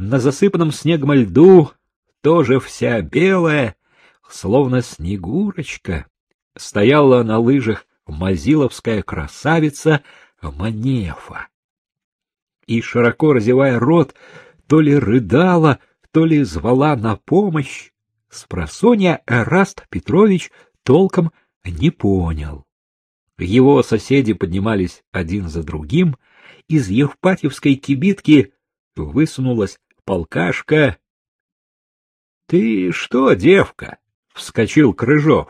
на засыпанном снегом льду, тоже вся белая, словно снегурочка, стояла на лыжах мазиловская красавица Манефа. И, широко разевая рот, то ли рыдала, то ли звала на помощь, спросонья Эраст Петрович толком не понял. Его соседи поднимались один за другим, из Евпатьевской кибитки высунулась полкашка. — Ты что, девка? — вскочил Крыжов.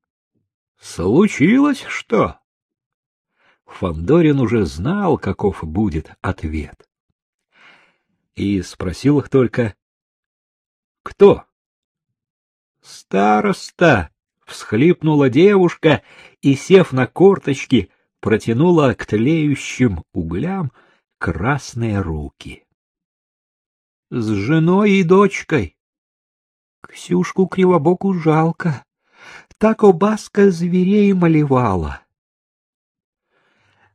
— Случилось что? Фандорин уже знал, каков будет ответ. И спросил их только, — Кто? — Староста! — всхлипнула девушка и, сев на корточки, протянула к тлеющим углям красные руки. — С женой и дочкой. Ксюшку Кривобоку жалко. Так обаска зверей малевала.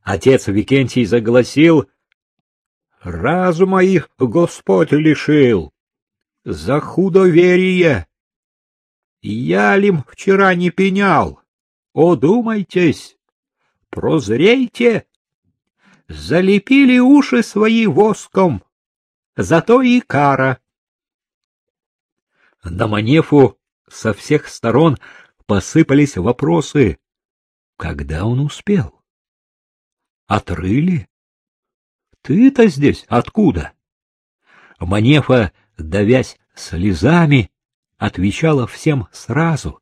Отец Викентий загласил, «Разума их Господь лишил! За худоверие! Я лим вчера не пенял! Одумайтесь! Прозрейте! Залепили уши свои воском! Зато и кара!» На Манефу со всех сторон посыпались вопросы. Когда он успел? Отрыли? Ты-то здесь откуда? Манефа, давясь слезами, отвечала всем сразу.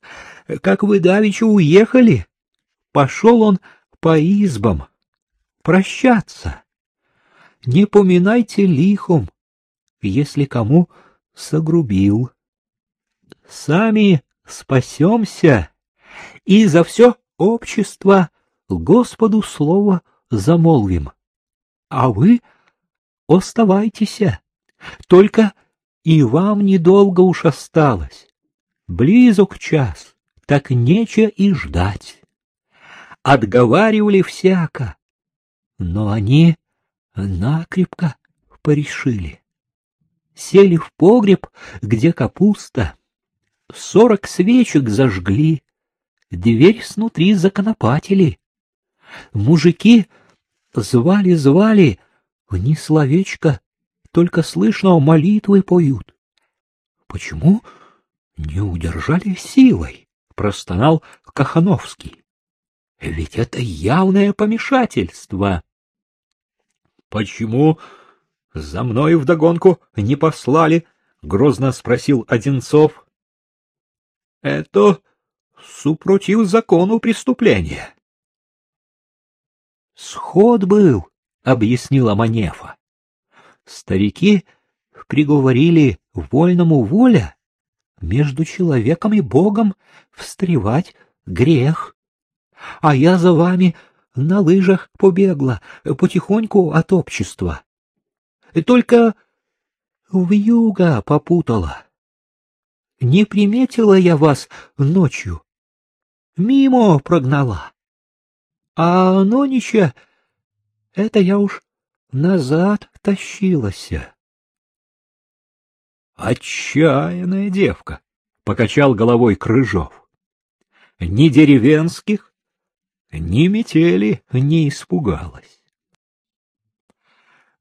Как вы давеча уехали, пошел он по избам прощаться. Не поминайте лихом, если кому согрубил. Сами спасемся, и за все общество Господу слово замолвим. А вы оставайтесь, только и вам недолго уж осталось. Близок час, так нече и ждать. Отговаривали всяко, но они накрепко порешили. Сели в погреб, где капуста, сорок свечек зажгли, дверь снутри законопатили. Мужики звали-звали, ни словечко, только слышно молитвы поют. Почему не удержали силой? простонал Кахановский. Ведь это явное помешательство. Почему за мной вдогонку не послали? грозно спросил Одинцов. Это супротив закону преступления. Сход был, объяснила Манефа. Старики приговорили вольному воля между человеком и Богом встревать грех. А я за вами на лыжах побегла, потихоньку от общества. Только в юга попутала. Не приметила я вас ночью. Мимо прогнала. А Нонича, это я уж назад тащилась. Отчаянная девка, — покачал головой Крыжов. Ни деревенских, ни метели не испугалась.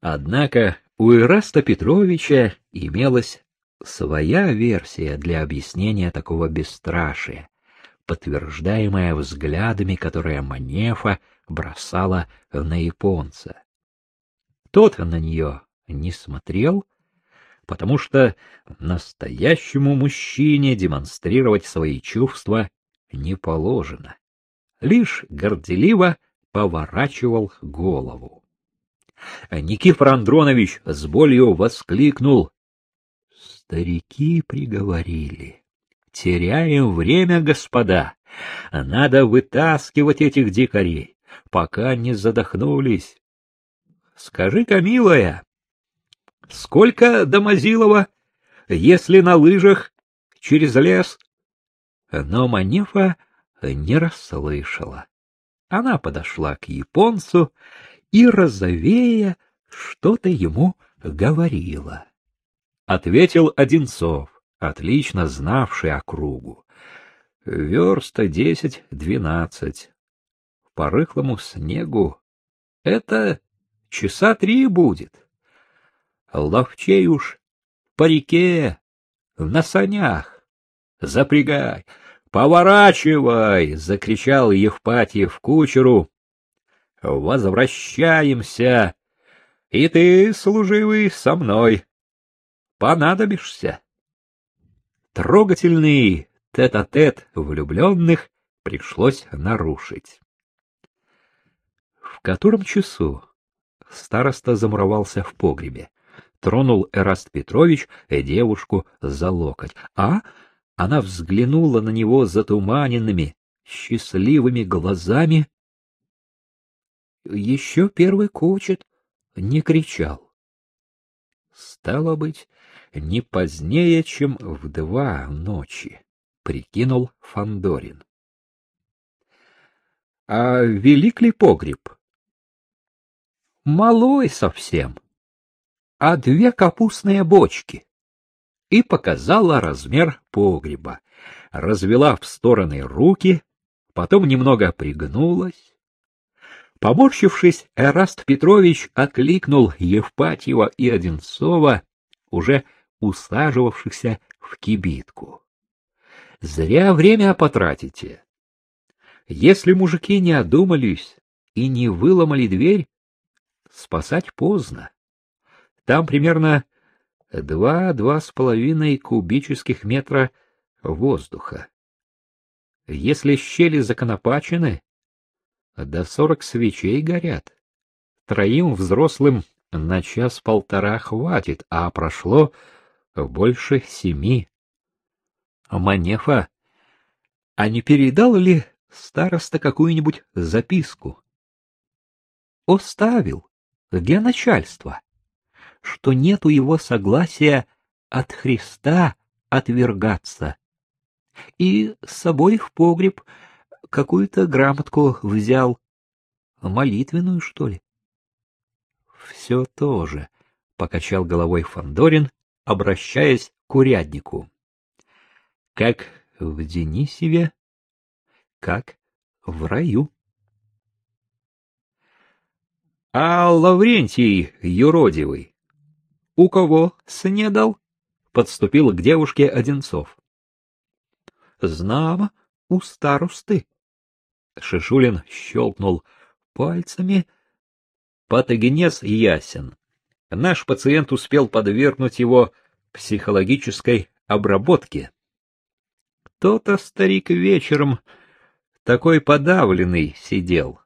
Однако у Ираста Петровича имелась своя версия для объяснения такого бесстрашия, подтверждаемая взглядами, которые Манефа бросала на японца. Тот на нее не смотрел, потому что настоящему мужчине демонстрировать свои чувства не положено. Лишь горделиво поворачивал голову. Никифор Андронович с болью воскликнул. Старики приговорили. Теряем время, господа. Надо вытаскивать этих дикарей, пока не задохнулись. Скажи-ка, милая, сколько до Мазилова, если на лыжах через лес? Но Манефа не расслышала. Она подошла к японцу и, розовея, что-то ему говорила. — ответил Одинцов, отлично знавший округу. Верста десять-двенадцать. По рыхлому снегу это часа три будет. Ловчей уж по реке, на санях. Запрягай, поворачивай, закричал Евпатьев кучеру. Возвращаемся, и ты, служивый, со мной. Понадобишься. Трогательный тет-а-тет -тет влюбленных пришлось нарушить. В котором часу староста замуровался в погребе тронул Эраст Петрович девушку за локоть. А она взглянула на него затуманенными, счастливыми глазами. Еще первый кучет не кричал. Стало быть, не позднее, чем в два ночи, прикинул Фандорин. А велик ли погреб? Малой совсем а две капустные бочки. И показала размер погреба, развела в стороны руки, потом немного пригнулась. Поморщившись, Эраст Петрович окликнул Евпатьева и Одинцова, уже усаживавшихся в кибитку. Зря время потратите. Если мужики не одумались и не выломали дверь, спасать поздно. Там примерно два-два с половиной кубических метра воздуха. Если щели законопачены, до сорок свечей горят. Троим взрослым на час-полтора хватит, а прошло больше семи. Манефа, а не передал ли староста какую-нибудь записку? Оставил для начальства что нету его согласия от Христа отвергаться. И с собой в погреб какую-то грамотку взял. Молитвенную, что ли? Все то же, — покачал головой Фандорин, обращаясь к уряднику. Как в Денисеве, как в раю. — А Лаврентий юродивый у кого снедал? Подступил к девушке Одинцов. Знамо, у старосты. Шишулин щелкнул пальцами. Патогенез ясен. Наш пациент успел подвергнуть его психологической обработке. Кто-то старик вечером такой подавленный сидел.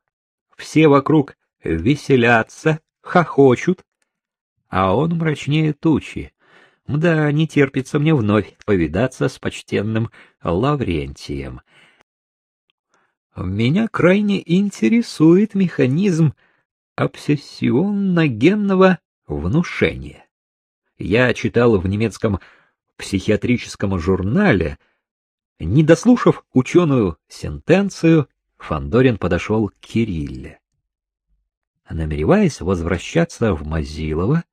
Все вокруг веселятся, хохочут, а он мрачнее тучи. Да, не терпится мне вновь повидаться с почтенным Лаврентием. Меня крайне интересует механизм обсессионно-генного внушения. Я читал в немецком психиатрическом журнале, не дослушав ученую сентенцию, Фандорин подошел к Кирилле. Намереваясь возвращаться в Мазилово,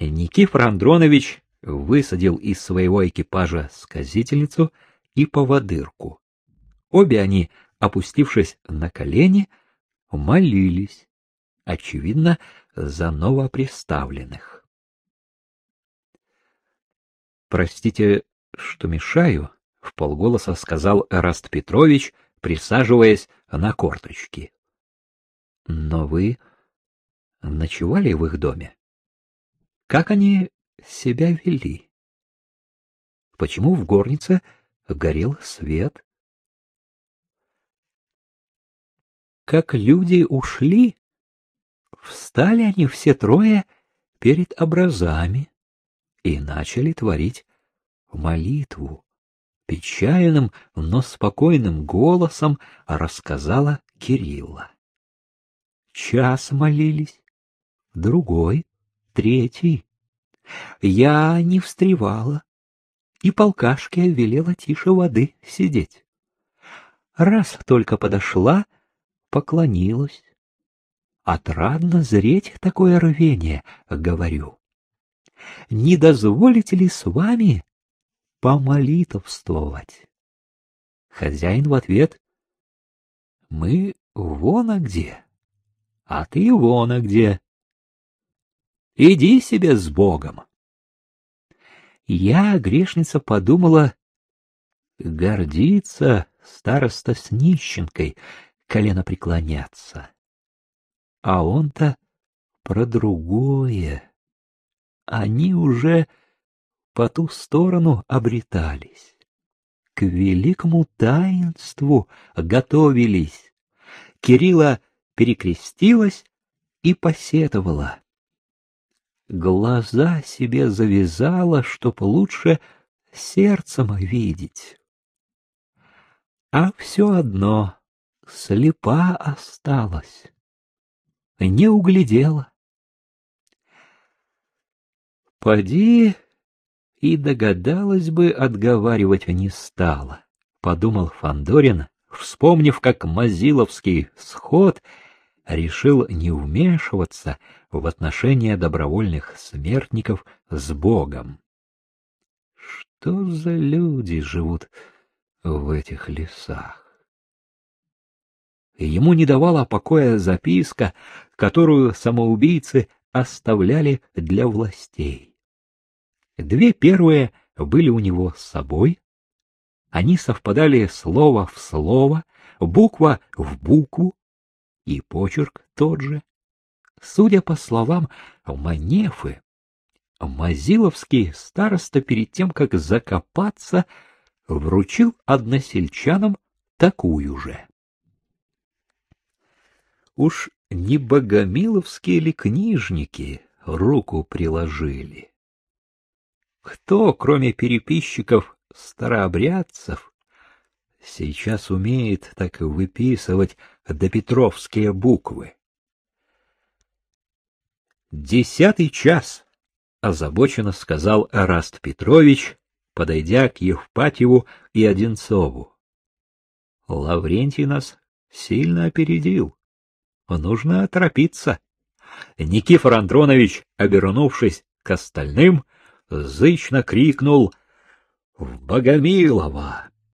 Никифор Андронович высадил из своего экипажа сказительницу и поводырку. Обе они, опустившись на колени, молились, очевидно, за новоприставленных. Простите, что мешаю, в полголоса сказал Эраст Петрович, присаживаясь на корточки. Но вы ночевали в их доме? Как они себя вели? Почему в горнице горел свет? Как люди ушли, встали они все трое перед образами и начали творить молитву. Печальным, но спокойным голосом рассказала Кирилла. Час молились, другой, третий. Я не встревала, и полкашке велела тише воды сидеть. Раз только подошла, поклонилась. Отрадно зреть такое рвение, говорю. не дозволите ли с вами помолитовствовать? Хозяин в ответ, мы вон а где, а ты вон а где. Иди себе с Богом. Я, грешница, подумала, гордиться староста с нищенкой, колено преклоняться. А он-то про другое. Они уже по ту сторону обретались. К великому таинству готовились. Кирилла перекрестилась и посетовала. Глаза себе завязала, чтоб лучше сердцем видеть. А все одно слепа осталась, не углядела. Поди и догадалась бы, отговаривать не стала, — подумал Фандорин, вспомнив, как Мазиловский сход решил не вмешиваться в отношения добровольных смертников с Богом. Что за люди живут в этих лесах? Ему не давала покоя записка, которую самоубийцы оставляли для властей. Две первые были у него с собой. Они совпадали слово в слово, буква в букву, и почерк тот же. Судя по словам Манефы, Мазиловский староста перед тем, как закопаться, вручил односельчанам такую же. Уж не богомиловские ли книжники руку приложили? Кто, кроме переписчиков старообрядцев, сейчас умеет так выписывать допетровские буквы? Десятый час, озабоченно сказал Эраст Петрович, подойдя к Евпатьеву и Одинцову. Лаврентий нас сильно опередил. Нужно торопиться. Никифор Андронович, обернувшись к остальным, зычно крикнул «В Богомилово!»